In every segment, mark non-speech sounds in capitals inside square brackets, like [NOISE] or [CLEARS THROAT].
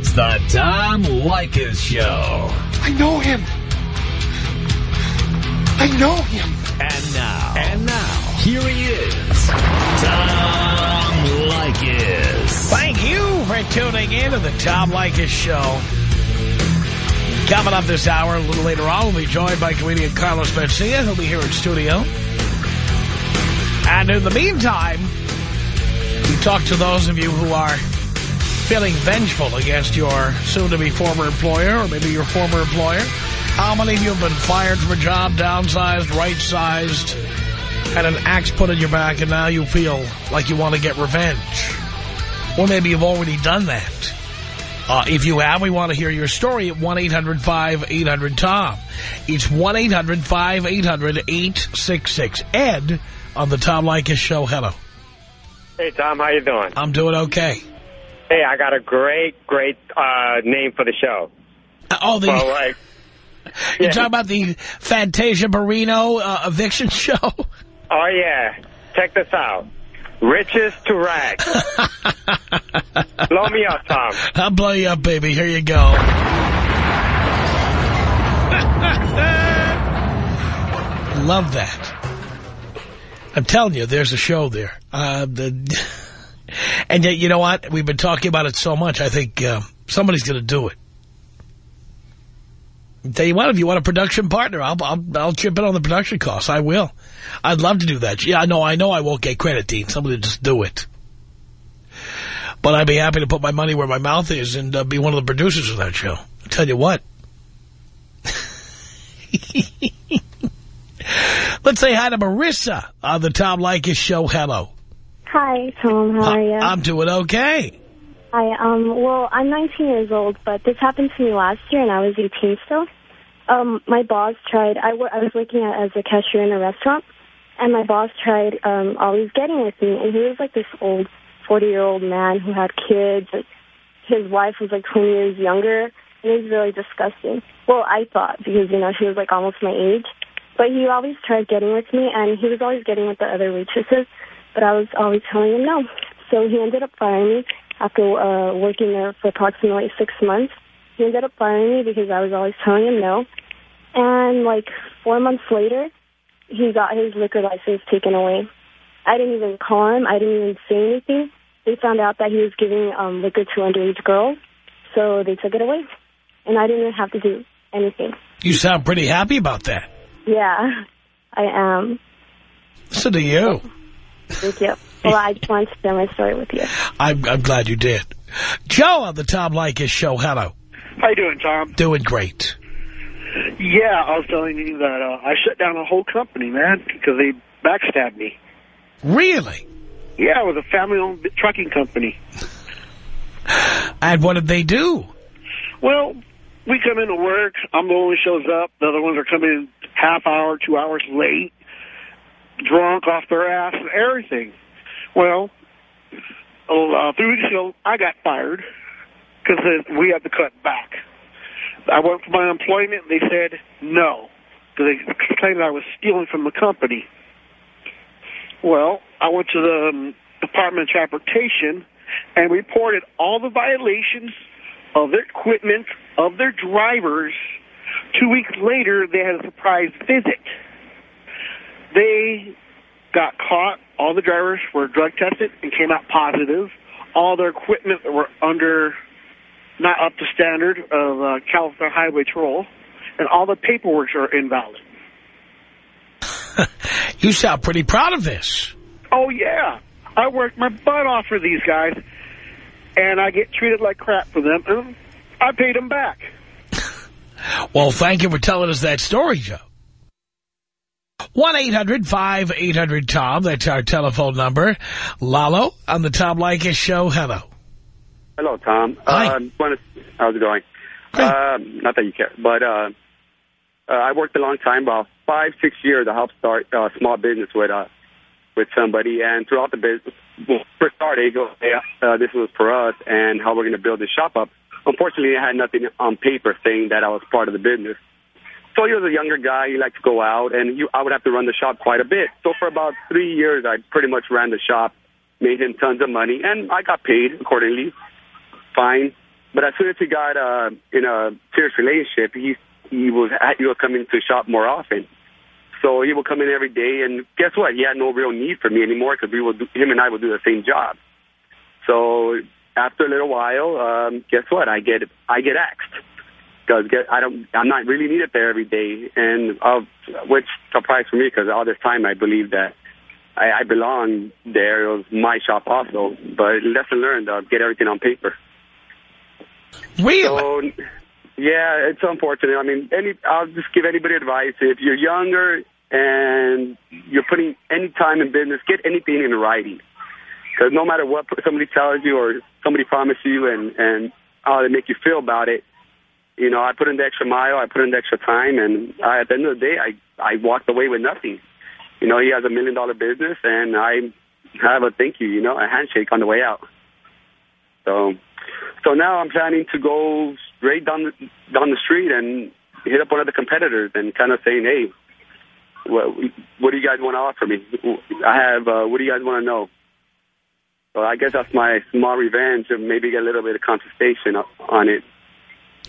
It's the Tom Leykis Show. I know him. I know him. And now. And now. Here he is. Tom Leykis. Thank you for tuning in to the Tom Leykis Show. Coming up this hour, a little later on, we'll be joined by comedian Carlos Mencia. He'll be here in studio. And in the meantime, we talk to those of you who are feeling vengeful against your soon-to-be former employer or maybe your former employer. How many of you have been fired from a job, downsized, right-sized, had an axe put in your back, and now you feel like you want to get revenge? Or maybe you've already done that. Uh, if you have, we want to hear your story at 1-800-5800-TOM. It's 1-800-5800-866. Ed on the Tom Leykis Show. Hello. Hey, Tom, how you doing? I'm doing okay. Hey, I got a great, great uh, name for the show. Uh, oh, the, Well, like, [LAUGHS] you're yeah. talking about the Fantasia Barrino uh, eviction [LAUGHS] show? oh, yeah. Check this out. Riches to rags. [LAUGHS] Blow me up, Tom. I'll blow you up, baby. Here you go. Love that. I'm telling you, there's a show there. Uh, the, and yet, you know what? We've been talking about it so much, I think uh, somebody's going to do it. Tell you what, if you want a production partner, I'll, I'll I'll chip in on the production costs. I will. I'd love to do that. Yeah, I know. I know I won't get credit, Dean. Somebody just do it. But I'd be happy to put my money where my mouth is and uh, be one of the producers of that show. I tell you what. [LAUGHS] Let's say hi to Marissa on the Tom Leykis show. Hello. Hi, Tom. How are you? I'm doing okay. Hi. Um. Well, I'm 19 years old, but this happened to me last year, and I was 18 still. Um. My boss tried. I, I was working at, as a cashier in a restaurant, and my boss tried um always getting with me, and he was like this old 40 year old man who had kids. And his wife was like 20 years younger. And it was really disgusting. Well, I thought because you know she was like almost my age. But he always tried getting with me, and he was always getting with the other waitresses. But I was always telling him no. So he ended up firing me after uh, working there for approximately six months. He ended up firing me because I was always telling him no. And like four months later, he got his liquor license taken away. I didn't even call him. I didn't even say anything. They found out that he was giving um, liquor to underage girls, so they took it away. And I didn't have to do anything. You sound pretty happy about that. Yeah, I am. Listen to you. Thank you. Well, I just wanted to share my story with you. I'm, I'm glad you did. Joe on the Tom Leykis show. Hello. How you doing, Tom? Doing great. Yeah, I was telling you that uh, I shut down a whole company, man, because they backstabbed me. Really? Yeah, it was a family-owned trucking company. And what did they do? Well, we come into work. I'm the only one who shows up. The other ones are coming in half hour, two hours late, drunk off their ass and everything. Well, uh, three weeks ago, I got fired because we had to cut back. I went for my employment. They said no because they claimed I was stealing from the company. Well, I went to the um, Department of Transportation and reported all the violations of their equipment, of their drivers. Two weeks later, they had a surprise visit. They got caught. All the drivers were drug tested and came out positive. All their equipment were under, not up to standard of uh, California Highway Patrol, and all the paperwork are invalid. [LAUGHS] You sound pretty proud of this. Oh, yeah. I worked my butt off for these guys, and I get treated like crap for them, and I paid them back. [LAUGHS] Well, thank you for telling us that story, Joe. 1-800-5800-TOM. That's our telephone number. Lalo on the Tom Leykis show. Hello. Hello, Tom. Hi. Uh, how's it going? Um, not that you care, but uh, uh, I worked a long time, about five, six years. I helped start a small business with uh, with somebody, and throughout the business, well, first started, he goes, hey, uh, this was for us, and how we're going to build this shop up. Unfortunately, I had nothing on paper saying that I was part of the business. So he was a younger guy. He liked to go out, and you, I would have to run the shop quite a bit. So for about three years, I pretty much ran the shop, made him tons of money, and I got paid accordingly. Fine. but as soon as he got uh, in a serious relationship, he he was he was coming to shop more often. So he would come in every day, and guess what? He had no real need for me anymore because we would him and I would do the same job. So after a little while, um, guess what? I get I get axed because I don't I'm not really needed there every day, and uh, which surprised for me because all this time I believed that I, I belong there. It was my shop also, but lesson learned: uh, get everything on paper. Really? So, yeah, it's unfortunate. I mean, any I'll just give anybody advice. If you're younger and you're putting any time in business, get anything in writing. Because no matter what somebody tells you or somebody promises you and, and how they make you feel about it, you know, I put in the extra mile, I put in the extra time, and I, at the end of the day, I, I walked away with nothing. You know, he has a million dollar business, and I have a thank you, you know, a handshake on the way out. So, so now I'm planning to go straight down the, down the street and hit up one of the competitors and kind of saying, hey, what, what do you guys want to offer me? I have, uh, what do you guys want to know? So I guess that's my small revenge and maybe get a little bit of compensation on it.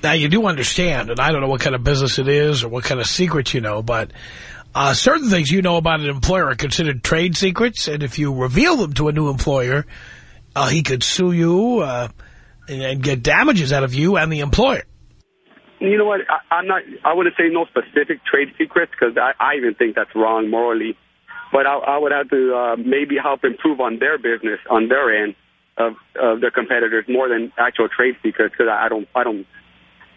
Now, you do understand, and I don't know what kind of business it is or what kind of secrets you know, but uh, certain things you know about an employer are considered trade secrets, and if you reveal them to a new employer, uh, he could sue you uh, and, get damages out of you and the employer. You know what? I, am not. I wouldn't say no specific trade secrets because I, I even think that's wrong morally. But I, I would have to uh, maybe help improve on their business on their end of, of their competitors more than actual trade secrets because I, I don't. I don't.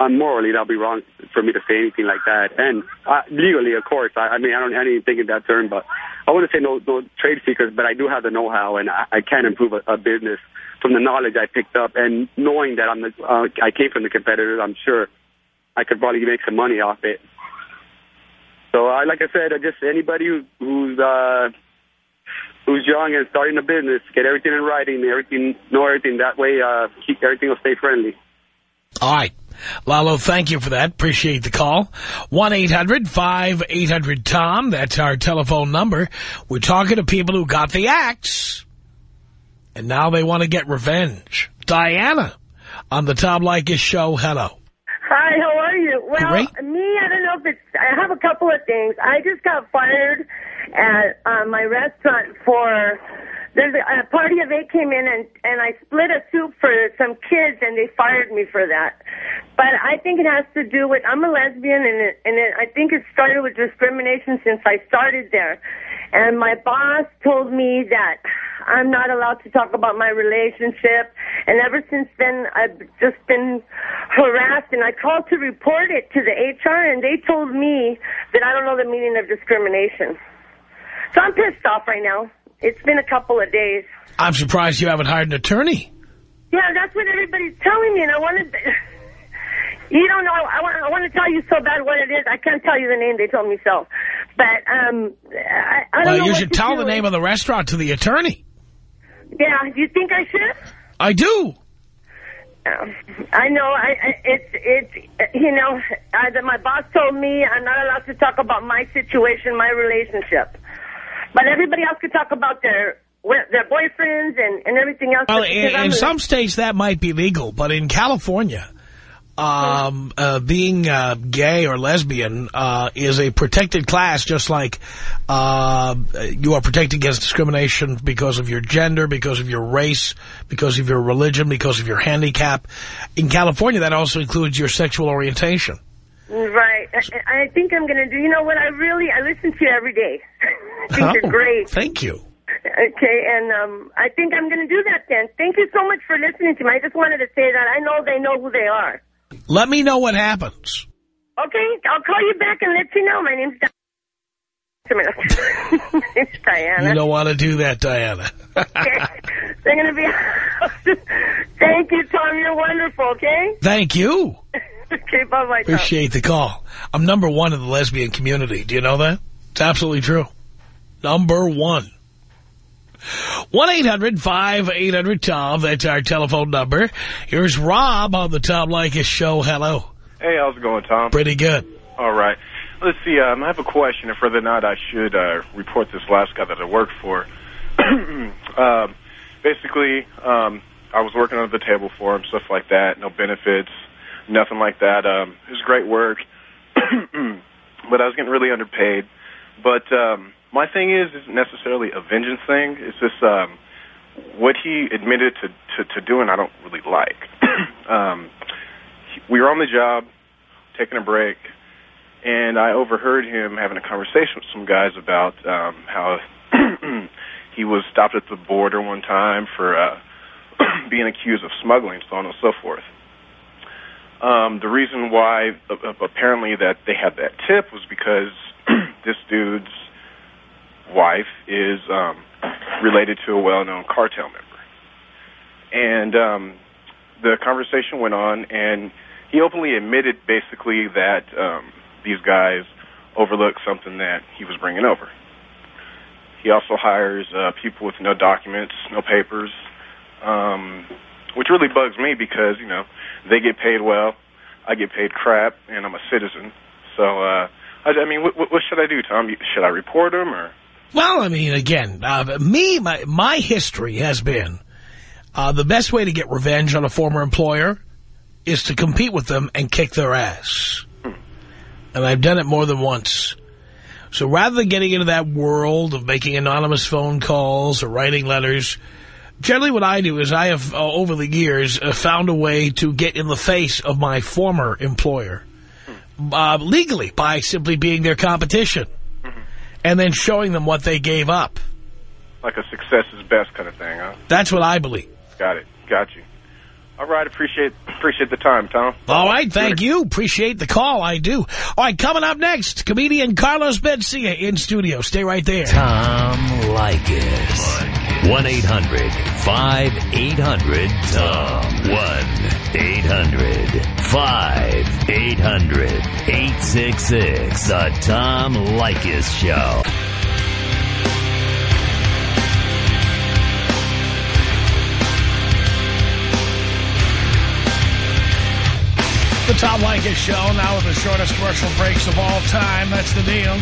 Um, morally, that'll be wrong for me to say anything like that. And uh, legally, of course, I, I mean, I don't, don't think in that term, but I wouldn't say no, no trade secrets, but I do have the know-how, and I, I can improve a, a business from the knowledge I picked up, and knowing that I'm the, uh, I came from the competitors, I'm sure I could probably make some money off it. So, I, like I said, I just anybody who, who's uh, who's young and starting a business, get everything in writing, everything, know everything. That way, uh, keep everything will stay friendly. All right. Lalo, thank you for that. Appreciate the call. 1-800-5800-TOM. That's our telephone number. We're talking to people who got the axe, and now they want to get revenge. Diana on the Tom Leykis show. Hello. Hi, how are you? Well, Great. me, I don't know if it's, I have a couple of things. I just got fired at uh, my restaurant for there's a, a party of eight came in and and I split a soup for some kids and they fired me for that. But I think it has to do with I'm a lesbian and it, and it, I think it started with discrimination since I started there. And my boss told me that I'm not allowed to talk about my relationship. And ever since then, I've just been harassed. And I called to report it to the HR, and they told me that I don't know the meaning of discrimination. So I'm pissed off right now. It's been a couple of days. I'm surprised you haven't hired an attorney. Yeah, that's what everybody's telling me, and I wanted... You don't know. I want, I want to tell you so bad what it is. I can't tell you the name. They told me so. But um, I, I don't well, know you should tell the name of the restaurant to the attorney. Yeah, you think I should? I do. Um, I know. I, I it's it's you know. I, my boss told me I'm not allowed to talk about my situation, my relationship. But everybody else could talk about their their boyfriends and, and everything else. Well, in, in some states that might be legal, but in California, um, uh, being uh, gay or lesbian uh, is a protected class, just like uh, you are protected against discrimination because of your gender, because of your race, because of your religion, because of your handicap. In California, that also includes your sexual orientation. Right. I, I think I'm going to do, you know what, I really, I listen to you every day. [LAUGHS] I think oh, you're great. Thank you. Okay, and um, I think I'm going to do that then. Thank you so much for listening to me. I just wanted to say that I know they know who they are. Let me know what happens. Okay, I'll call you back and let you know. My name's Diana. [LAUGHS] it's Diana. You don't want to do that, Diana. okay. [LAUGHS] They're going to be... [LAUGHS] Thank you, Tom. You're wonderful, okay? Thank you. okay, bye-bye, Appreciate the call. I'm number one in the lesbian community. Do you know that? It's absolutely true. Number one. 1-800-5800-TOM. That's our telephone number. Here's Rob on the Tom Leykis show. Hello. Hey, how's it going, Tom? Pretty good. All right. Let's see. Um, I have a question if whether or not I should uh, report this last guy that I worked for. [CLEARS THROAT] uh, basically, um, I was working under the table for him, stuff like that. No benefits, nothing like that. Um, it was great work, [CLEARS THROAT] but I was getting really underpaid. But um, my thing is, isn't necessarily a vengeance thing. It's just um, what he admitted to, to, to doing. I don't really like. [CLEARS THROAT] um, we were on the job, taking a break, and I overheard him having a conversation with some guys about um, how [CLEARS THROAT] he was stopped at the border one time for uh, [CLEARS THROAT] being accused of smuggling, so on and so forth. Um, the reason why uh, apparently that they had that tip was because this dude's wife is um, related to a well-known cartel member, and um, the conversation went on, and he openly admitted basically that um, these guys overlooked something that he was bringing over. He also hires uh, people with no documents, no papers, um, which really bugs me because you know they get paid well, I get paid crap, and I'm a citizen. So, uh, I, I mean, what, what should I do, Tom? Should I report him or? Well, I mean, again, uh, me, my my history has been uh, the best way to get revenge on a former employer is to compete with them and kick their ass. And I've done it more than once. So rather than getting into that world of making anonymous phone calls or writing letters, generally what I do is I have, uh, over the years, uh, found a way to get in the face of my former employer uh, legally by simply being their competition and then showing them what they gave up. Like a success is best kind of thing, huh? That's what I believe. Got it. Got you. All right, appreciate appreciate the time, Tom. All right, thank you. Appreciate the call, I do. All right, coming up next, comedian Carlos Mencia in studio. Stay right there. Tom Leykis. 1-800-5800-TOM. 1-800-5800-866. The Tom Leykis Show. The Tom Leykis Show, now with the shortest commercial breaks of all time. That's the deal.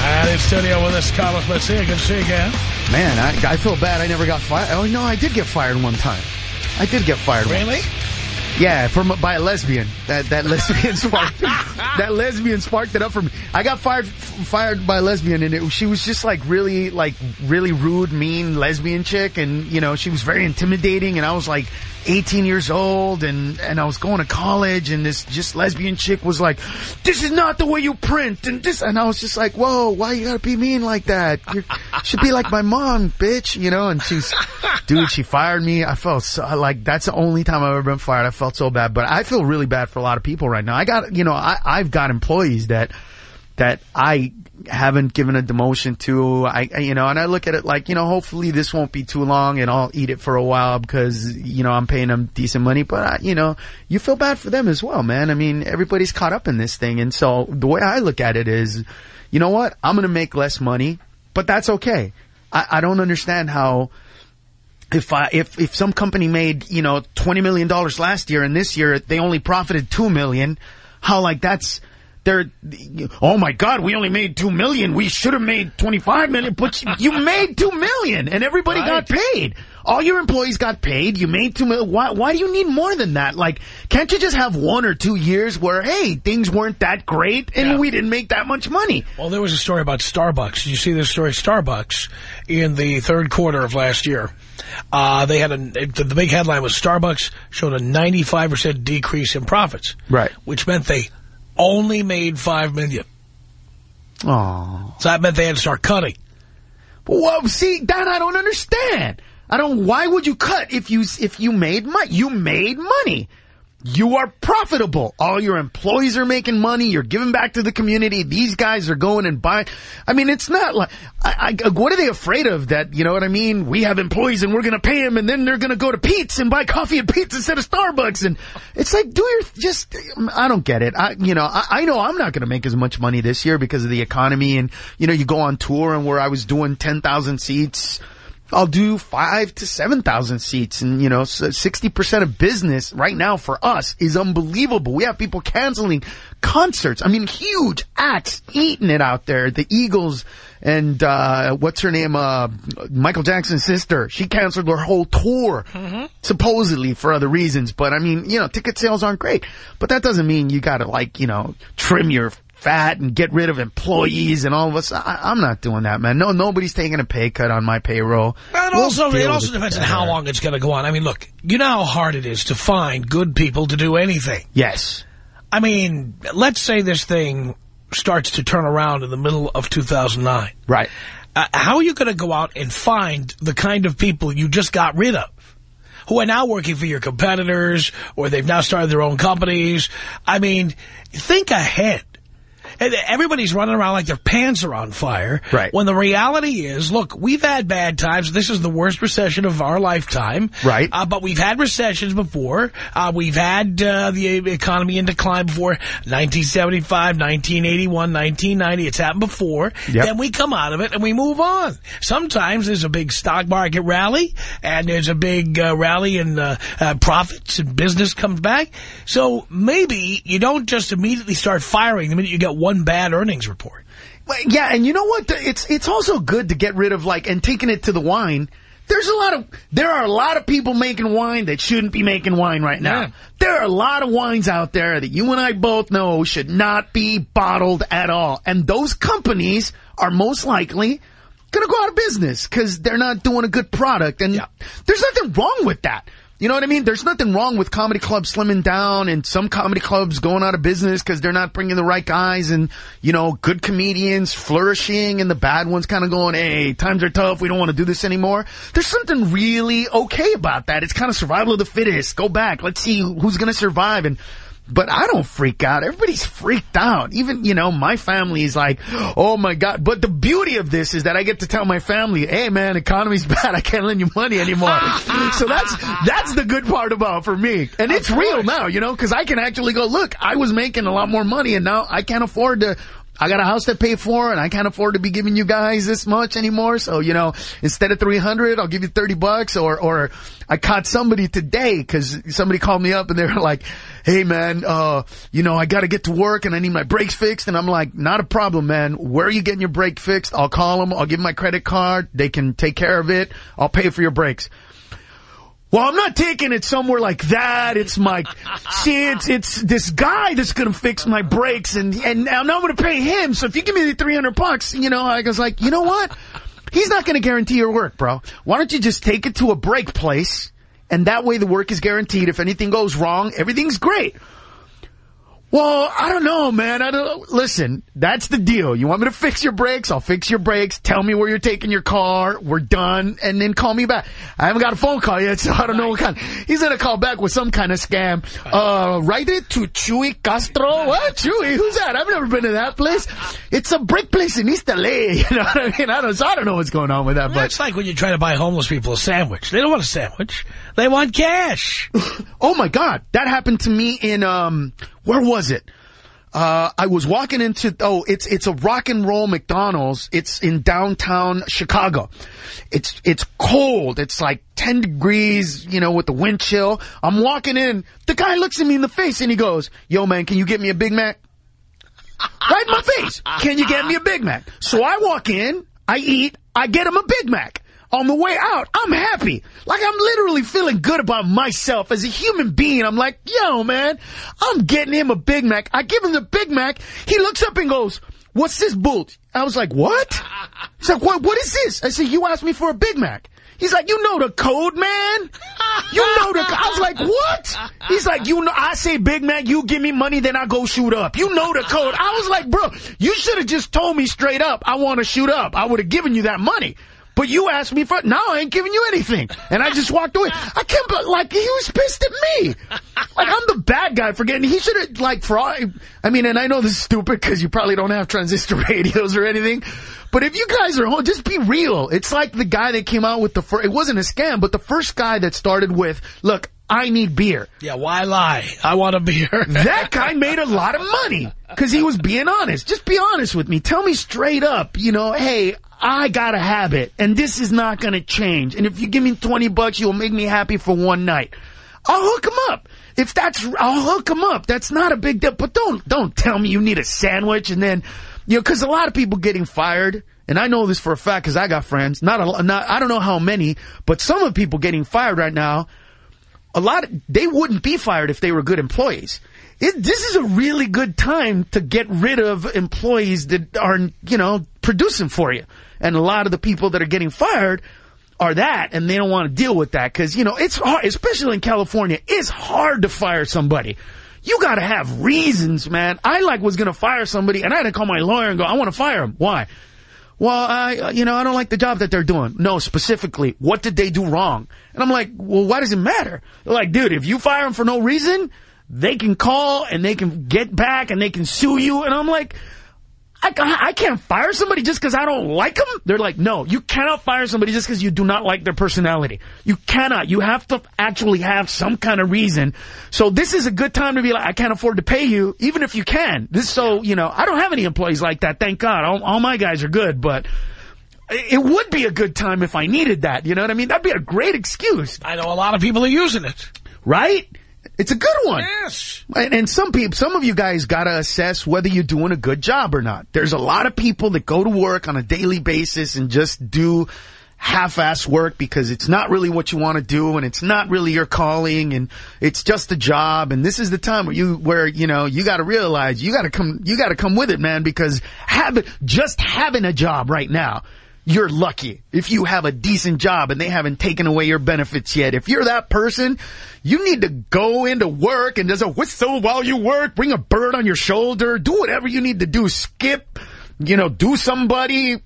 And in studio with us, Carlos Mencia. Good to see you again. Man, I, I feel bad I never got fired. Oh, no, I did get fired one time. I did get fired Really? once. Yeah, from by a lesbian. That that lesbian [LAUGHS] sparked that lesbian sparked it up for me. I got fired fired by a lesbian, and it, she was just like really like really rude, mean lesbian chick, and you know she was very intimidating. And I was like 18 years old, and and I was going to college, and this just lesbian chick was like, "This is not the way you print," and this, and I was just like, "Whoa, why you gotta be mean like that? You should be like my mom, bitch," you know. And she's, dude, she fired me. I felt so, like that's the only time I've ever been fired. I felt so bad, but I feel really bad for a lot of people right now. I got, you know, I I've got employees that that I haven't given a demotion to. I, you know, and I look at it like, you know, hopefully this won't be too long and I'll eat it for a while because, you know, I'm paying them decent money. But, I, you know, you feel bad for them as well, man. I mean, everybody's caught up in this thing. And so the way I look at it is, you know what? I'm going to make less money, but that's okay. I, I don't understand how, if I, if, if some company made, you know, $20 million last year and this year they only profited 2 million, how like that's, they're, oh my God, we only made 2 million. We should have made 25 million, but you, you made 2 million and everybody got paid. All your employees got paid. You made 2 million. Why, why do you need more than that? Like, can't you just have one or two years where, hey, things weren't that great and we didn't make that much money? Well, there was a story about Starbucks. Did you see this story? Starbucks in the third quarter of last year. Uh, they had a, the, the big headline was Starbucks showed a 95% decrease in profits. Right. Which meant they only made $5 million. Oh. So that meant they had to start cutting. Well, see, that I don't understand. I don't. Why would you cut if you if you made money? You made money. You are profitable. All your employees are making money. You're giving back to the community. These guys are going and buying. I mean, it's not like, I, I, what are they afraid of that? You know what I mean? We have employees and we're going to pay them and then they're going to go to Peet's and buy coffee and pizza instead of Starbucks. And it's like, do your, just, I don't get it. I, you know, I, I know I'm not going to make as much money this year because of the economy and, you know, you go on tour and where I was doing 10,000 seats, I'll do five to 7,000 seats. And, you know, 60% of business right now for us is unbelievable. We have people canceling concerts. I mean, huge acts eating it out there. The Eagles and, uh, what's her name? Uh, Michael Jackson's sister. She canceled her whole tour. Supposedly for other reasons. But I mean, you know, ticket sales aren't great. But that doesn't mean you gotta like, you know, trim your fat and get rid of employees and all of us. I, I'm not doing that, man. No, nobody's taking a pay cut on my payroll. And We'll also, it also depends on how long it's going to go on. I mean, look, you know how hard it is to find good people to do anything. Yes. I mean, let's say this thing starts to turn around in the middle of 2009. Right. Uh, how are you going to go out and find the kind of people you just got rid of? Who are now working for your competitors, or they've now started their own companies. I mean, think ahead. Everybody's running around like their pants are on fire. Right. When the reality is, look, we've had bad times. This is the worst recession of our lifetime. Right. Uh, but we've had recessions before. Uh, we've had uh, the economy in decline before. 1975, 1981, 1990. It's happened before. Yep. Then we come out of it and we move on. Sometimes there's a big stock market rally and there's a big uh, rally in uh, uh, profits and business comes back. So maybe you don't just immediately start firing the minute you get one bad earnings report. Well, Yeah, and you know what? It's it's also good to get rid of like and taking it to the wine. There's a lot of there are a lot of people making wine that shouldn't be making wine right now. Yeah. There are a lot of wines out there that you and I both know should not be bottled at all. And those companies are most likely going to go out of business because they're not doing a good product. And there's nothing wrong with that. You know what I mean? There's nothing wrong with comedy clubs slimming down and some comedy clubs going out of business because they're not bringing the right guys and, you know, good comedians flourishing and the bad ones kind of going, hey, times are tough. We don't want to do this anymore. There's something really okay about that. It's kind of survival of the fittest. Go back. Let's see who's going to survive. And, but I don't freak out. Everybody's freaked out. Even, you know, my family is like, oh my God. But the beauty of this is that I get to tell my family, hey man, economy's [LAUGHS] bad. I can't lend you money anymore. [LAUGHS] so that's, that's the good part about for me. And it's real now, you know, cause I can actually go, look, I was making a lot more money and now I can't afford to, I got a house to pay for and I can't afford to be giving you guys this much anymore. So, you know, instead of 300, I'll give you 30 bucks or, or I caught somebody today cause somebody called me up and they were like, Hey man, uh, you know, I gotta get to work and I need my brakes fixed. And I'm like, not a problem, man. Where are you getting your brake fixed? I'll call them. I'll give my credit card. They can take care of it. I'll pay for your brakes. Well, I'm not taking it somewhere like that. It's my, see, it's, it's this guy that's gonna fix my brakes and, and I'm not gonna pay him. So if you give me the 300 bucks, you know, I was like, you know what? He's not gonna guarantee your work, bro. Why don't you just take it to a brake place and that way the work is guaranteed. If anything goes wrong, everything's great. Well, I don't know, man. I don't, listen, that's the deal. You want me to fix your brakes? I'll fix your brakes. Tell me where you're taking your car. We're done. And then call me back. I haven't got a phone call yet, [LAUGHS] so I don't know what kind. He's gonna call back with some kind of scam. Uh, write it to Chuy Castro. What? Chuy? Who's that? I've never been to that place. It's a brick place in East LA. [LAUGHS] You know what I mean? I don't, so I don't know what's going on with that, but. It's like when you try to buy homeless people a sandwich. They don't want a sandwich. They want cash. [LAUGHS] oh my God. That happened to me in, um, where was it? Uh, I was walking into, oh, it's, it's a rock and roll McDonald's. It's in downtown Chicago. It's, it's cold. It's like 10 degrees, you know, with the wind chill. I'm walking in. The guy looks at me in the face and he goes, yo man, can you get me a Big Mac? [LAUGHS] right in my face. Can you get me a Big Mac? So I walk in, I eat, I get him a Big Mac. On the way out, I'm happy. Like I'm literally feeling good about myself as a human being. I'm like, yo man, I'm getting him a Big Mac. I give him the Big Mac. He looks up and goes, what's this boot? I was like, what? He's like, what, what is this? I said, you asked me for a Big Mac. He's like, you know the code, man. You know the. I was like, what? He's like, you know. I say Big Mac, you give me money, then I go shoot up. You know the code. I was like, bro, you should have just told me straight up. I want to shoot up. I would have given you that money. But you asked me for now. I ain't giving you anything, and I just walked away. I can't. But like he was pissed at me. Like I'm the bad guy for getting. He should have like for all. I mean, and I know this is stupid because you probably don't have transistor [LAUGHS] radios or anything. But if you guys are home, just be real. It's like the guy that came out with the first, it wasn't a scam, but the first guy that started with, look, I need beer. Yeah, why lie? I want a beer. [LAUGHS] that guy made a lot of money because he was being honest. Just be honest with me. Tell me straight up, you know, hey, I got a habit, and this is not going to change. And if you give me 20 bucks, you'll make me happy for one night. I'll hook him up. If that's, I'll hook him up. That's not a big deal. But don't, don't tell me you need a sandwich and then, you know, cause a lot of people getting fired, and I know this for a fact cause I got friends, not a, not, I don't know how many, but some of the people getting fired right now, a lot of, they wouldn't be fired if they were good employees. It, this is a really good time to get rid of employees that are, you know, producing for you. And a lot of the people that are getting fired are that, and they don't want to deal with that because, you know, it's hard, especially in California, it's hard to fire somebody. You got to have reasons, man. I like was going to fire somebody, and I had to call my lawyer and go, I want to fire him. Why? Well, I, uh, you know, I don't like the job that they're doing. No, specifically, what did they do wrong? And I'm like, well, why does it matter? They're like, dude, if you fire them for no reason, they can call and they can get back and they can sue you. And I'm like, I, I can't fire somebody just because I don't like them? They're like, no, you cannot fire somebody just because you do not like their personality. You cannot. You have to actually have some kind of reason. So this is a good time to be like, I can't afford to pay you, even if you can. This so, you know, I don't have any employees like that, thank God. All, all my guys are good, but it would be a good time if I needed that. You know what I mean? That'd be a great excuse. I know a lot of people are using it. Right? It's a good one. Yes. And, and some people, some of you guys got to assess whether you're doing a good job or not. There's a lot of people that go to work on a daily basis and just do half-ass work because it's not really what you want to do and it's not really your calling and it's just a job and this is the time where you where you know you got to realize you got to come you got to come with it man because have just having a job right now you're lucky if you have a decent job and they haven't taken away your benefits yet. If you're that person, you need to go into work and there's a whistle while you work, bring a bird on your shoulder, do whatever you need to do, skip, you know, do somebody,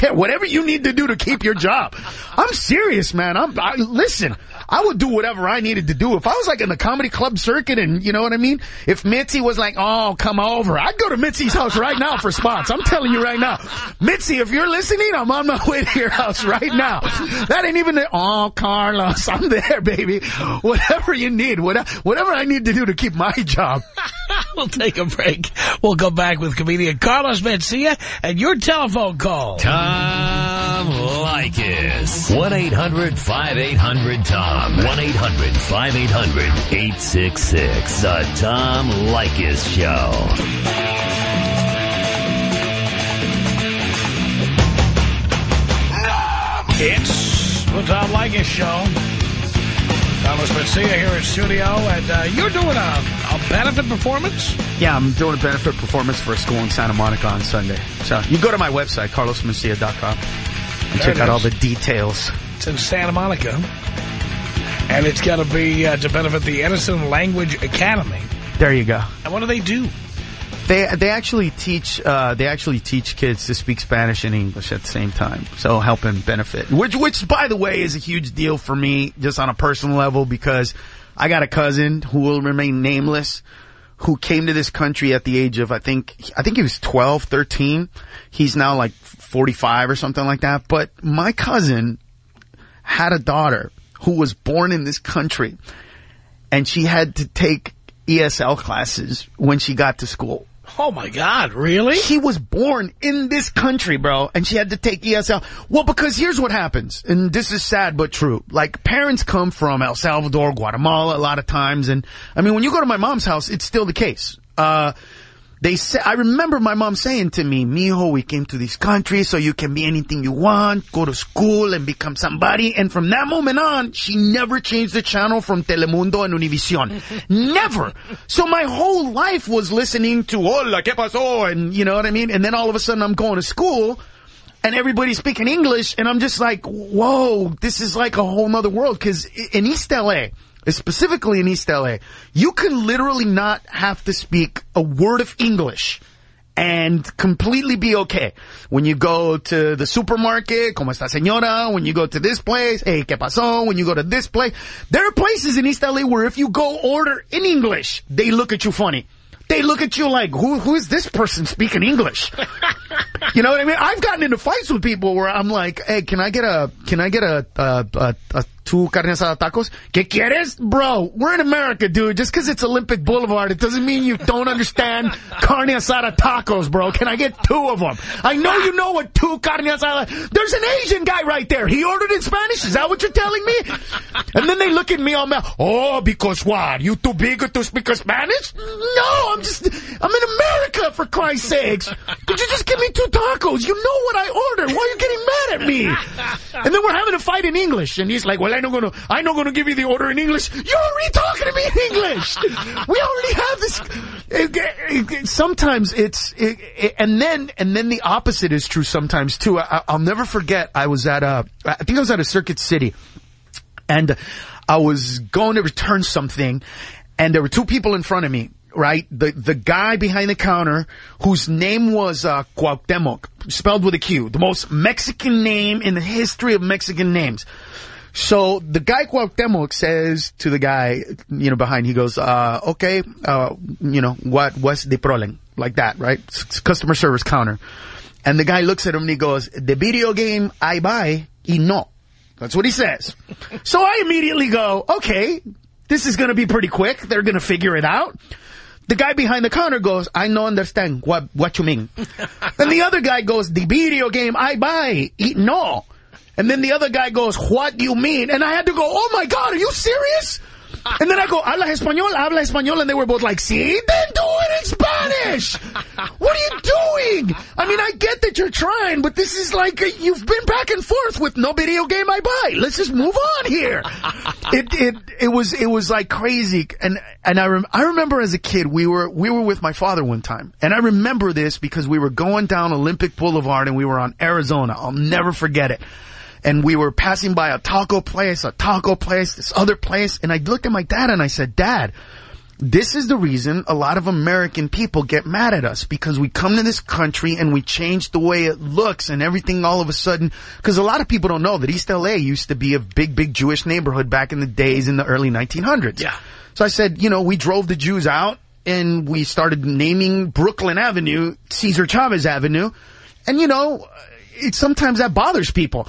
yeah, whatever you need to do to keep your job. I'm serious, man. I'm, I, listen, I would do whatever I needed to do. If I was like in the comedy club circuit and, you know what I mean? If Mitzi was like, oh, come over, I'd go to Mitzi's house right now for spots. I'm telling you right now. Mitzi, if you're listening, I'm on my way to your house right now. That ain't even the, oh, Carlos, I'm there, baby. Whatever you need, whatever, whatever I need to do to keep my job. [LAUGHS] we'll take a break. We'll come back with comedian Carlos Mencia and your telephone call. Tom Leykis. 1-800-5800-TOM. 1-800-5800-866. The Tom Leykis Show. It's the Tom Leykis Show. Carlos Mencia here in studio, and uh, you're doing a, a benefit performance? Yeah, I'm doing a benefit performance for a school in Santa Monica on Sunday. So you go to my website, carlosmencia.com, and There check out all the details. It's in Santa Monica. And it's got to be uh, to benefit the Edison Language Academy. There you go. And what do they do? They they actually teach uh, they actually teach kids to speak Spanish and English at the same time, so help them benefit. Which which by the way is a huge deal for me, just on a personal level, because I got a cousin who will remain nameless, who came to this country at the age of I think I think he was 12, 13. He's now like 45 or something like that. But my cousin had a daughter who was born in this country, and she had to take ESL classes when she got to school. Oh, my God, really? She was born in this country, bro, and she had to take ESL. Well, because here's what happens, and this is sad but true. Like, parents come from El Salvador, Guatemala a lot of times, and, I mean, when you go to my mom's house, it's still the case. Uh, they say, I remember my mom saying to me, Mijo, we came to this country so you can be anything you want, go to school and become somebody. And from that moment on, she never changed the channel from Telemundo and Univision. [LAUGHS] never. So my whole life was listening to, hola, ¿qué pasó? And you know what I mean? And then all of a sudden I'm going to school and everybody's speaking English and I'm just like, whoa, this is like a whole nother world. Cause in East LA, specifically in East LA, you can literally not have to speak a word of English and completely be okay. When you go to the supermarket, como esta señora, when you go to this place, hey, ¿qué pasó? When you go to this place, there are places in East LA where if you go order in English, they look at you funny. They look at you like, who, who is this person speaking English? [LAUGHS] you know what I mean? I've gotten into fights with people where I'm like, hey, can I get a, can I get a, a, a, a two carne asada tacos. ¿Qué quieres? Bro, we're in America, dude. Just because it's Olympic Boulevard, it doesn't mean you don't understand [LAUGHS] carne asada tacos, bro. Can I get two of them? I know you know what two carne asada... There's an Asian guy right there. He ordered in Spanish. Is that what you're telling me? And then they look at me all mad. Oh, because what? You too big to speak Spanish? No, I'm just... I'm in America, for Christ's sakes. Could you just give me two tacos? You know what I ordered. Why are you getting mad at me? And then we're having a fight in English. And he's like, well, I'm not to, I'm not to give you the order in English. You're already talking to me in English. We already have this. Sometimes it's, it, it- and then, and then the opposite is true sometimes too. I, I'll never forget. I was at a, I think I was at a Circuit City and I was going to return something, and there were two people in front of me. Right, the the guy behind the counter whose name was uh, Cuauhtemoc, spelled with a Q, the most Mexican name in the history of Mexican names. So the guy Cuauhtemoc says to the guy, you know, behind, he goes, uh, okay, uh, you know, what, what's the problem? Like that, right? S- customer service counter. And the guy looks at him and he goes, the video game I buy, y no. That's what he says. [LAUGHS] so I immediately go, okay, this is gonna be pretty quick. They're gonna figure it out. The guy behind the counter goes, I no understand what, what you mean. [LAUGHS] and the other guy goes, the video game I buy, y no. And then the other guy goes, what do you mean? And I had to go, oh my God, are you serious? And then I go, habla español, habla español. And they were both like, see, then do it in Spanish. What are you doing? I mean, I get that you're trying, but this is like, uh, you've been back and forth with no video game I buy. Let's just move on here. [LAUGHS] It, it, it was, it was like crazy. And, and I, rem- I remember as a kid, we were, we were with my father one time. And I remember this because we were going down Olympic Boulevard and we were on Arizona. I'll never forget it and we were passing by a taco place, a taco place, this other place, and I looked at my dad and I said, Dad, this is the reason a lot of American people get mad at us because we come to this country and we change the way it looks and everything all of a sudden, because a lot of people don't know that East LA used to be a big, big Jewish neighborhood back in the days in the early 1900s. Yeah. So I said, you know, we drove the Jews out and we started naming Brooklyn Avenue Cesar Chavez Avenue. And you know, it, sometimes that bothers people.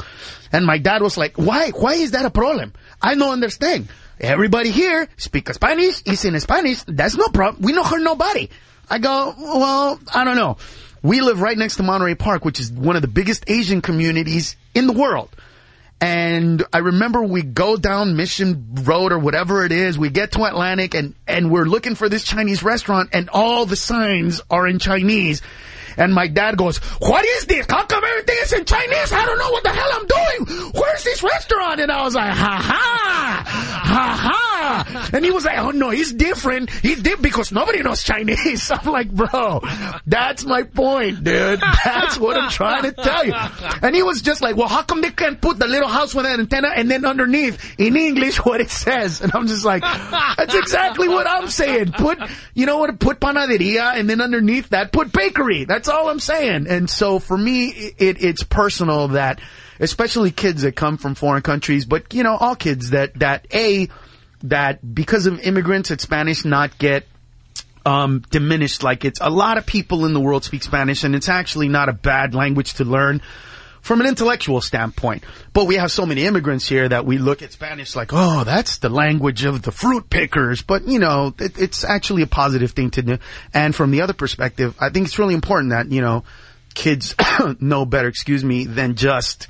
And my dad was like, why, why is that a problem? I don't understand. Everybody here speak Spanish, is in Spanish. That's no problem. We don't hurt nobody. I go, well, I don't know. We live right next to Monterey Park, which is one of the biggest Asian communities in the world. And I remember we go down Mission Road or whatever it is. We get to Atlantic and, and we're looking for this Chinese restaurant and all the signs are in Chinese. And my dad goes, what is this? How come everything is in Chinese? I don't know what the hell I'm doing. Where's this restaurant? And I was like, ha ha, ha ha. And he was like, oh no, he's different. He's different because nobody knows Chinese. [LAUGHS] I'm like, bro, that's my point, dude. That's what I'm trying to tell you. And he was just like, well, how come they can't put the little house with an antenna and then underneath in English what it says? And I'm just like, that's exactly what I'm saying. Put, you know what, put panaderia and then underneath that put bakery. That's all I'm saying. And so for me, it, it's personal that, especially kids that come from foreign countries, but you know, all kids that, that A, that because of immigrants at Spanish not get um, diminished like it's a lot of people in the world speak Spanish and it's actually not a bad language to learn from an intellectual standpoint. But we have so many immigrants here that we look at Spanish like, oh, that's the language of the fruit pickers. But, you know, it, it's actually a positive thing to do. And from the other perspective, I think it's really important that, you know, kids [COUGHS] know better, excuse me, than just,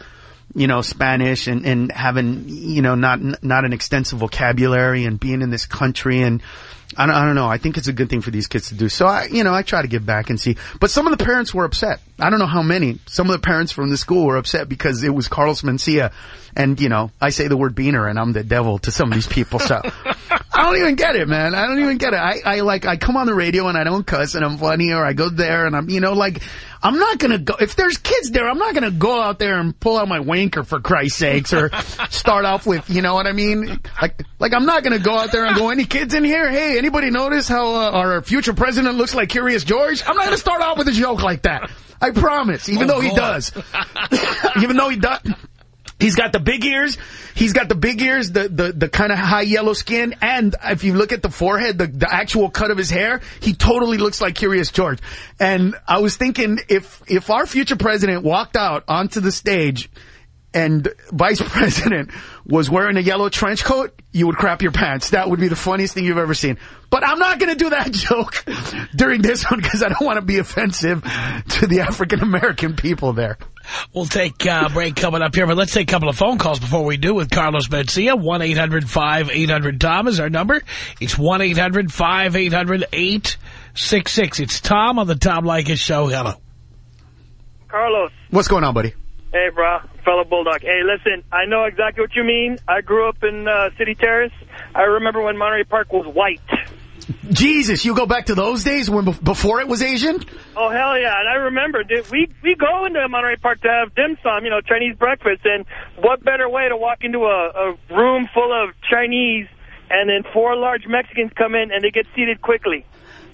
you know, Spanish and, and having, you know, not, not an extensive vocabulary and being in this country and, I don't, I don't know. I think it's a good thing for these kids to do. So I, you know, I try to give back and see. But some of the parents were upset. I don't know how many. Some of the parents from the school were upset because it was Carlos Mencia, and you know, I say the word beaner, and I'm the devil to some of these people. So I don't even get it, man. I don't even get it. I, I like, I come on the radio and I don't cuss, and I'm funny, or I go there and I'm, you know, like. I'm not gonna go, if there's kids there, I'm not gonna go out there and pull out my wanker for Christ's sakes or [LAUGHS] start off with, you know what I mean? Like, like I'm not gonna go out there and go, any kids in here? Hey, anybody notice how uh, our future president looks like Curious George? I'm not gonna start off with a joke like that. I promise, even Oh, though he does. [LAUGHS] even though he does. He's got the big ears. He's got the big ears, the, the, the kind of high yellow skin. And if you look at the forehead, the, the actual cut of his hair, he totally looks like Curious George. And I was thinking if, if our future president walked out onto the stage and vice [LAUGHS] president was wearing a yellow trench coat, you would crap your pants. That would be the funniest thing you've ever seen. But I'm not going to do that [LAUGHS] joke during this one because I don't want to be offensive to the African American people there. We'll take a break coming up here, but let's take a couple of phone calls before we do with Carlos Mencia. 1-800-5800-TOM is our number. It's 1-800-5800-866. It's Tom on the Tom Leykis Show. Hello. Carlos. What's going on, buddy? Hey, bro. Fellow Bulldog. Hey, listen, I know exactly what you mean. I grew up in uh, City Terrace. I remember when Monterey Park was white. Jesus, you go back to those days when before it was Asian? Oh, hell yeah. And I remember, dude, we, we go into Monterey Park to have dim sum, you know, Chinese breakfast. And what better way to walk into a, a room full of Chinese and then four large Mexicans come in and they get seated quickly.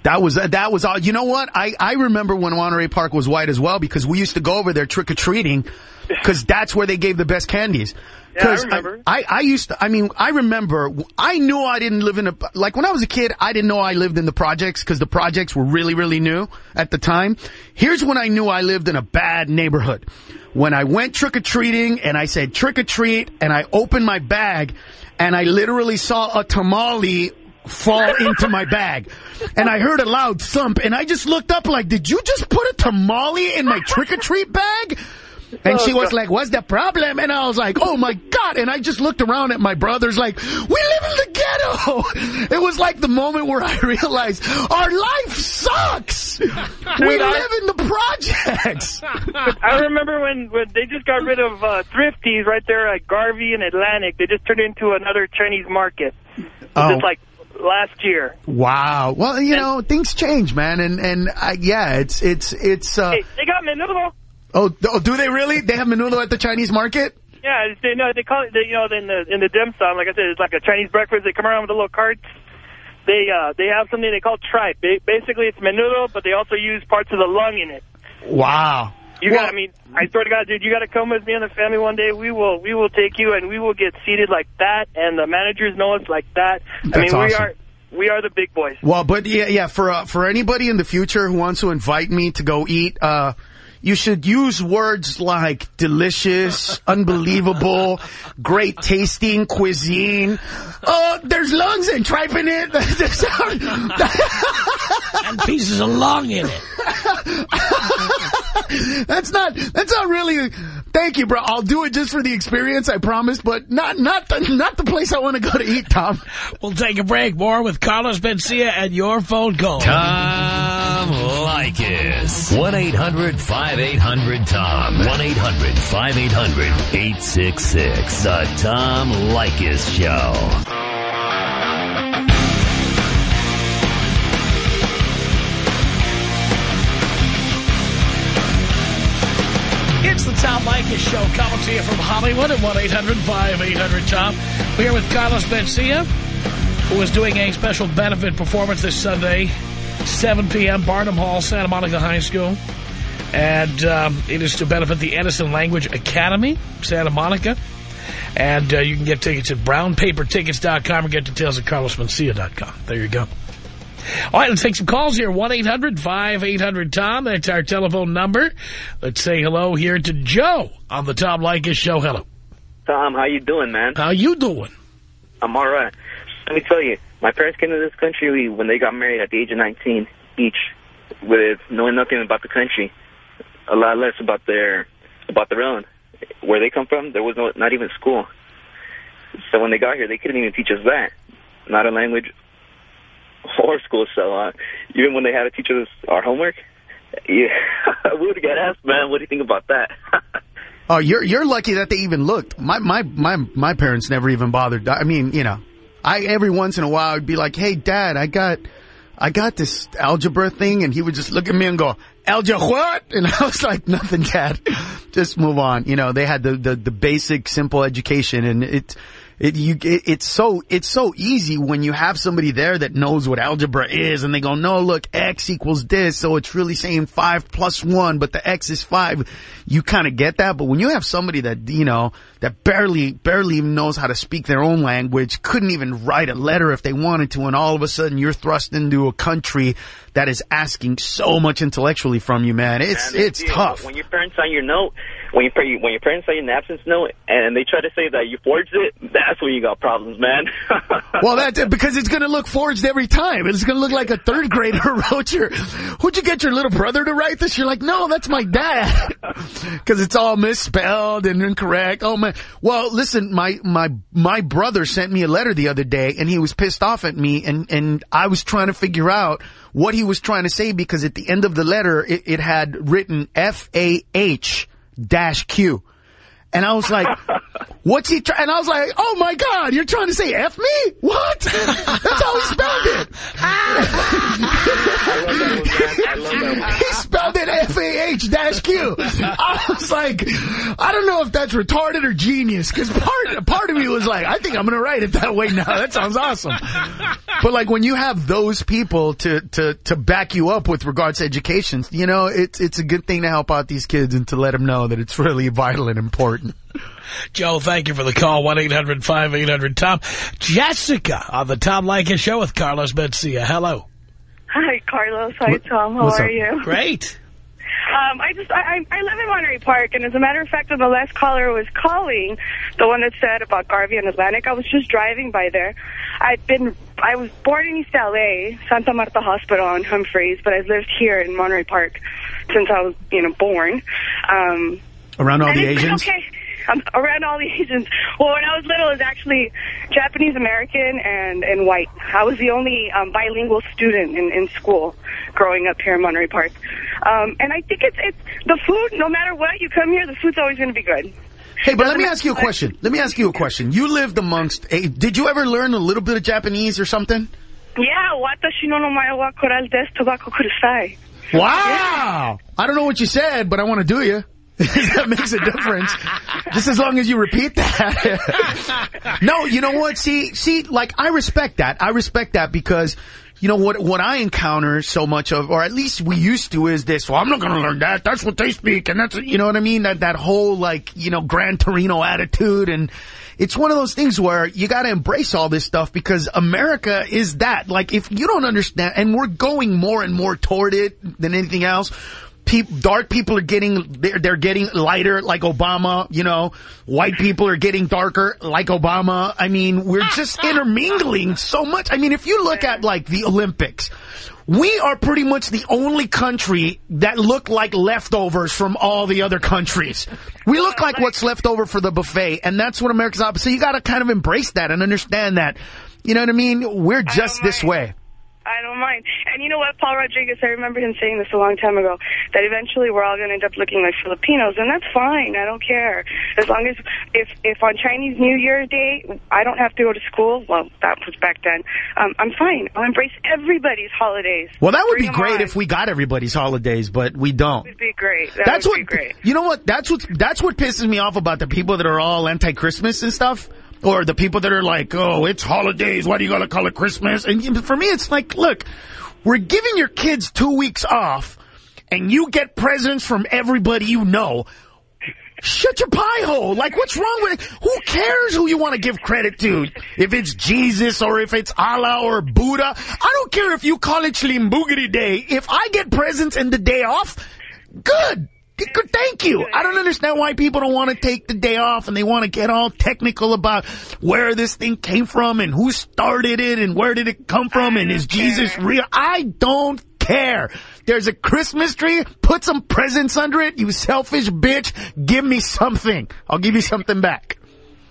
That was that was all. You know what? I I remember when Monterey Park was white as well because we used to go over there trick or treating because that's where they gave the best candies. Yeah, I remember. I, I, I used to. I mean, I remember. I knew I didn't live in a like when I was a kid. I didn't know I lived in the projects because the projects were really really new at the time. Here's when I knew I lived in a bad neighborhood. When I went trick or treating and I said trick or treat and I opened my bag and I literally saw a tamale fall into my bag. And I heard a loud thump, and I just looked up like, did you just put a tamale in my trick-or-treat bag? And she was like, what's the problem? And I was like, oh my God. And I just looked around at my brothers like, we live in the ghetto. [LAUGHS] It was like the moment where I [LAUGHS] realized our life sucks. we live in the projects. [LAUGHS] I remember when, when they just got rid of uh, Thrifties right there at Garvey and Atlantic. They just turned into another Chinese market. Oh. Just like last year. Wow. Well, you know, things change, man. And, and uh, yeah, it's, it's, it's, uh, Hey, they got menudo. oh, oh, do they really? They have menudo at the Chinese market? Yeah, they know they call it. They, you know, in the in the dim sum, like I said, it's like a Chinese breakfast. They come around with the little carts. They uh they have something they call tripe. Ba- Basically, it's menudo, but they also use parts of the lung in it. Wow. You got. I mean, I swear to God, dude, you got to come with me and the family one day. We will. We will take you, and we will get seated like that, and the managers know us like that. I That's mean, we awesome. are. We are the big boys. Well, but yeah, yeah, for, uh, for anybody in the future who wants to invite me to go eat, uh, you should use words like delicious, unbelievable, great tasting cuisine. Oh, there's lungs and tripe in it. [LAUGHS] and pieces of lung in it. that's not, that's not really, thank you, bro. I'll do it just for the experience, I promise, but not, not, the, not the place I want to go to eat, Tom. We'll take a break. More with Carlos Mencia and your phone call. Tom Leykis. 1-800-5800-TOM. 1-800-5800-866. The Tom Leykis Show. It's the Tom Leykis Show coming to you from Hollywood at 1-800-5800-TOM. We're here with Carlos Mencia, who is doing a special benefit performance this Sunday, 7 p.m., Barnum Hall, Santa Monica High School. And um, it is to benefit the Edison Language Academy, Santa Monica. And uh, you can get tickets at brownpapertickets.com or get details at carlosmencia.com. There you go. All right, let's take some calls here. 1-800-5800-TOM. That's our telephone number. Let's say hello here to Joe on the Tom Leykis Show. Hello. Tom, how you doing, man? How you doing? I'm all right. Let me tell you, my parents came to this country when they got married at the age of 19 each, with knowing nothing about the country, a lot less about their about their own. Where they come from, there was no, not even school. So when they got here, they couldn't even teach us that, not a language or school. So uh, even when they had to teach us our homework, yeah, [LAUGHS] we would get asked, man, what do you think about that? [LAUGHS] Oh, you're you're lucky that they even looked. My my my my parents never even bothered. I mean, you know, I every once in a while I'd be like, "Hey, Dad, I got I got this algebra thing," and he would just look at me and go, "Algebra what?" And [LAUGHS] I was like, "Nothing, Dad. Just move on." You know, they had the the, the basic, simple education, and it. It, you, it, it's so, it's so easy when you have somebody there that knows what algebra is and they go, no, look, X equals this. So it's really saying five plus one, but the X is five. You kind of get that. But when you have somebody that, you know, that barely, barely even knows how to speak their own language, couldn't even write a letter if they wanted to, and all of a sudden you're thrust into a country that is asking so much intellectually from you, man. It's, it's tough. When your parents on your note, when you when your parents say an absence note and they try to say that you forged it, that's when you got problems, man. [LAUGHS] Well, that's because it's going to look forged every time. It's going to look like a third grader [LAUGHS] wrote your, who'd you get your little brother to write this? You're like, no, that's my dad. [LAUGHS] Because it's all misspelled and incorrect. Oh, man. Well, listen, my, my, my brother sent me a letter the other day and he was pissed off at me and, and I was trying to figure out what he was trying to say because at the end of the letter, it, it had written F-A-H dash Q. And I was like, [LAUGHS] what's he trying? And I was like, oh my God, you're trying to say F me? What? [LAUGHS] That's how he spelled it. [LAUGHS] he spelled it F-A-H dash Q. I was like, I don't know if that's retarded or genius because part, part of me was like, I think I'm going to write it that way now. That sounds awesome. But like when you have those people to, to, to back you up with regards to education, you know, it's, it's a good thing to help out these kids and to let them know that it's really vital and important. Joe, thank you for the call. 1-800-5800-TOM. Jessica on the Tom Leykis Show with Carlos Mencia. Hello. Hi, Carlos. Hi, Tom. How are up? you? Great. Um, I just I, I live in Monterey Park, and as a matter of fact, when the last caller was calling, the one that said about Garvey and Atlantic, I was just driving by there. I've been I was born in East LA, Santa Marta Hospital on Humphreys, but I've lived here in Monterey Park since I was you know born. Um, Around all and the it's been Asians? Okay. Um, around all the Asians. Well, when I was little, it was actually Japanese American and and white. I was the only um, bilingual student in in school growing up here in Monterey Park. Um, and I think it's it's the food. No matter what you come here, the food's always going to be good. Hey, but let me ask you a question. Let me ask you a question. You lived amongst, eh, did you ever learn a little bit of Japanese or something? Yeah, watashi no namae wa koral desu tobacco kudasai. Wow! I don't know what you said, but I want to do you. [LAUGHS] that makes a difference. Just as long as you repeat that. [LAUGHS] no, you know what? See, see, like I respect that. I respect that because you know what? What I encounter so much of, or at least we used to, is this. Well, I'm not going to learn that. That's what they speak, and that's you know what I mean. That that whole like you know Gran Torino attitude, and it's one of those things where you got to embrace all this stuff because America is that. Like if you don't understand, and we're going more and more toward it than anything else people, dark people are getting, they're, they're getting lighter like Obama, you know, white people are getting darker like Obama. I mean, we're just intermingling so much. I mean, if you look at like the Olympics, we are pretty much the only country that look like leftovers from all the other countries. We look like what's left over for the buffet, and that's what America's opposite. So you gotta kind of embrace that and understand that. You know what I mean? We're just this way. I don't mind. And you know what, Paul Rodriguez, I remember him saying this a long time ago, that eventually we're all going to end up looking like Filipinos, and that's fine. I don't care. As long as, if, if on Chinese New Year Day, I don't have to go to school, well, that was back then, um, I'm fine. I'll embrace everybody's holidays. Well, that would Bring be great on. if we got everybody's holidays, but we don't. That would be great. That that's would what be great. you know. What that's what that's what pisses me off about the people that are all anti-Christmas and stuff, or the people that are like, "Oh, it's holidays. Why do you gotta call it Christmas?" And for me, it's like, look, we're giving your kids two weeks off, and you get presents from everybody you know. Shut your pie hole. Like, what's wrong with it? Who cares who you want to give credit to? If it's Jesus or if it's Allah or Buddha. I don't care if you call it Shlimbugity Day. If I get presents and the day off, good. Thank you. I don't understand why people don't want to take the day off and they want to get all technical about where this thing came from and who started it and where did it come from and is Jesus real? I don't care. There's a Christmas tree. Put some presents under it. You selfish bitch. Give me something. I'll give you something back.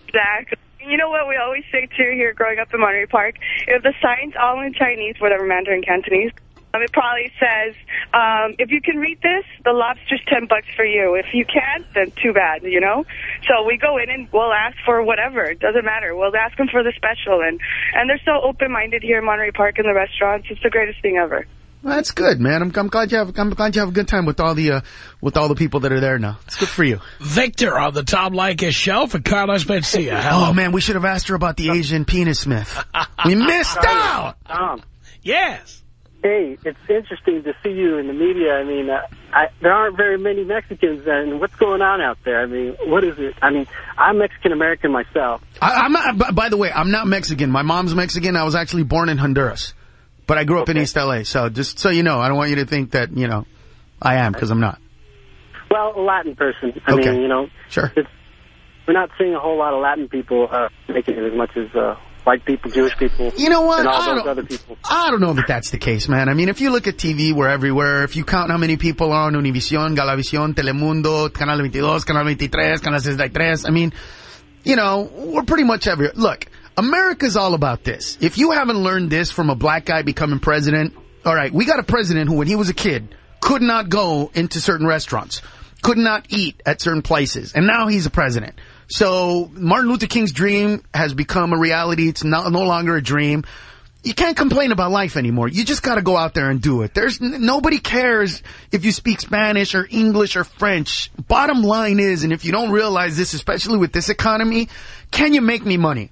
Exactly. You know what we always say too here growing up in Monterey Park? If the sign's all in Chinese, whatever Mandarin Cantonese, it probably says, um, if you can read this, the lobster's 10 bucks for you. If you can't, then too bad, you know? So we go in and we'll ask for whatever. It doesn't matter. We'll ask them for the special. And, and they're so open-minded here in Monterey Park in the restaurants. It's the greatest thing ever. Well, that's good, man. I'm, I'm glad you have. I'm glad you have a good time with all the uh, with all the people that are there now. It's good for you. Victor on the Tom Leykis Show for Carlos Mencia. Hello. Oh man, we should have asked her about the Asian penis smith. We missed [LAUGHS] out. Tom. Yes. Hey, it's interesting to see you in the media. I mean, uh, I, there aren't very many Mexicans, and what's going on out there? I mean, what is it? I mean, I'm Mexican American myself. I, I'm not. By the way, I'm not Mexican. My mom's Mexican. I was actually born in Honduras, but I grew up in East LA. So just so you know, I don't want you to think that you know I am because I'm not. Well, a Latin person. I Okay. mean, you know, sure. It's, we're not seeing a whole lot of Latin people uh, making it as much as uh, white people, Jewish people, You know what? and all I those don't- other people. I don't know that that's the case, man. I mean, if you look at TV, we're everywhere. If you count how many people are on Univision, Galavisión, Telemundo, Canal 22, Canal 23, Canal 63, I mean, you know, we're pretty much everywhere. Look, America's all about this. If you haven't learned this from a black guy becoming president, all right, we got a president who, when he was a kid, could not go into certain restaurants, could not eat at certain places, and now he's a president. So Martin Luther King's dream has become a reality. It's no, no longer a dream. You can't complain about life anymore. You just got to go out there and do it. There's nobody cares if you speak Spanish or English or French. Bottom line is, and if you don't realize this, especially with this economy, can you make me money?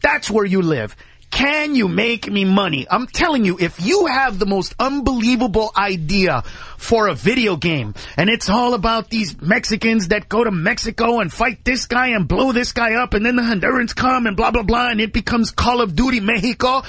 That's where you live. Can you make me money? I'm telling you, if you have the most unbelievable idea for a video game, and it's all about these Mexicans that go to Mexico and fight this guy and blow this guy up, and then the Hondurans come and blah, blah, blah, and it becomes Call of Duty Mexico,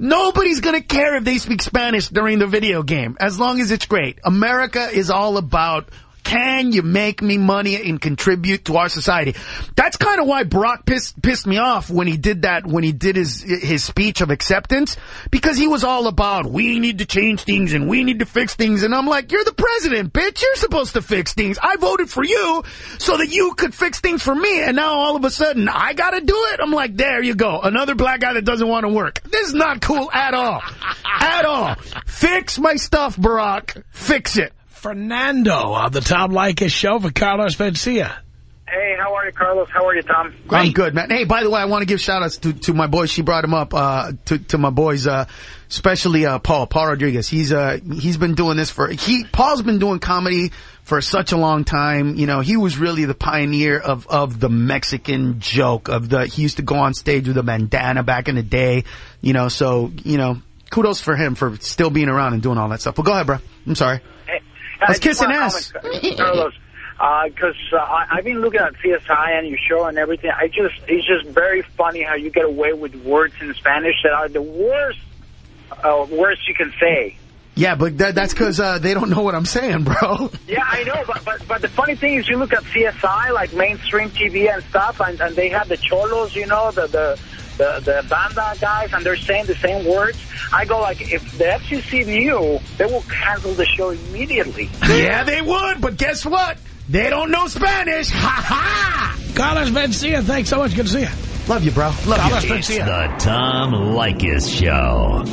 nobody's gonna care if they speak Spanish during the video game, as long as it's great. America is all about can you make me money and contribute to our society? That's kind of why Barack pissed, pissed me off when he did that, when he did his, his speech of acceptance, because he was all about, we need to change things and we need to fix things. And I'm like, you're the president, bitch. You're supposed to fix things. I voted for you so that you could fix things for me. And now all of a sudden I gotta do it. I'm like, there you go. Another black guy that doesn't want to work. This is not cool at all. at all. Fix my stuff, Barack. Fix it. Fernando on the Tom Leykis show for Carlos Mencia. Hey, how are you, Carlos? How are you, Tom? I'm good, man. Hey, by the way, I want to give shout outs to, to my boys. She brought him up, uh, to, to my boys, uh, especially, uh, Paul, Paul Rodriguez. He's, uh, he's been doing this for, he, Paul's been doing comedy for such a long time. You know, he was really the pioneer of, of the Mexican joke of the, he used to go on stage with a bandana back in the day, you know, so, you know, kudos for him for still being around and doing all that stuff. But go ahead, bro. I'm sorry. Just kissing ass. Carlos, because uh, I, I've been looking at CSI and your show and everything. I just it's just very funny how you get away with words in Spanish that are the worst uh, words you can say. Yeah, but that, that's cause, uh, they don't know what I'm saying, bro. [LAUGHS] Yeah, I know, but, but but the funny thing is, you look at CSI, like mainstream TV and stuff, and, and they have the cholos, you know, the the the, the banda guys, and they're saying the same words. I go like, if the FCC knew, they will cancel the show immediately. Yeah, they would, but guess what? They don't know Spanish. Ha ha! Carlos Mencia, thanks so much. Good to see you. Love you, bro. Love Carlos It's Mencia. the Tom Leykis Show.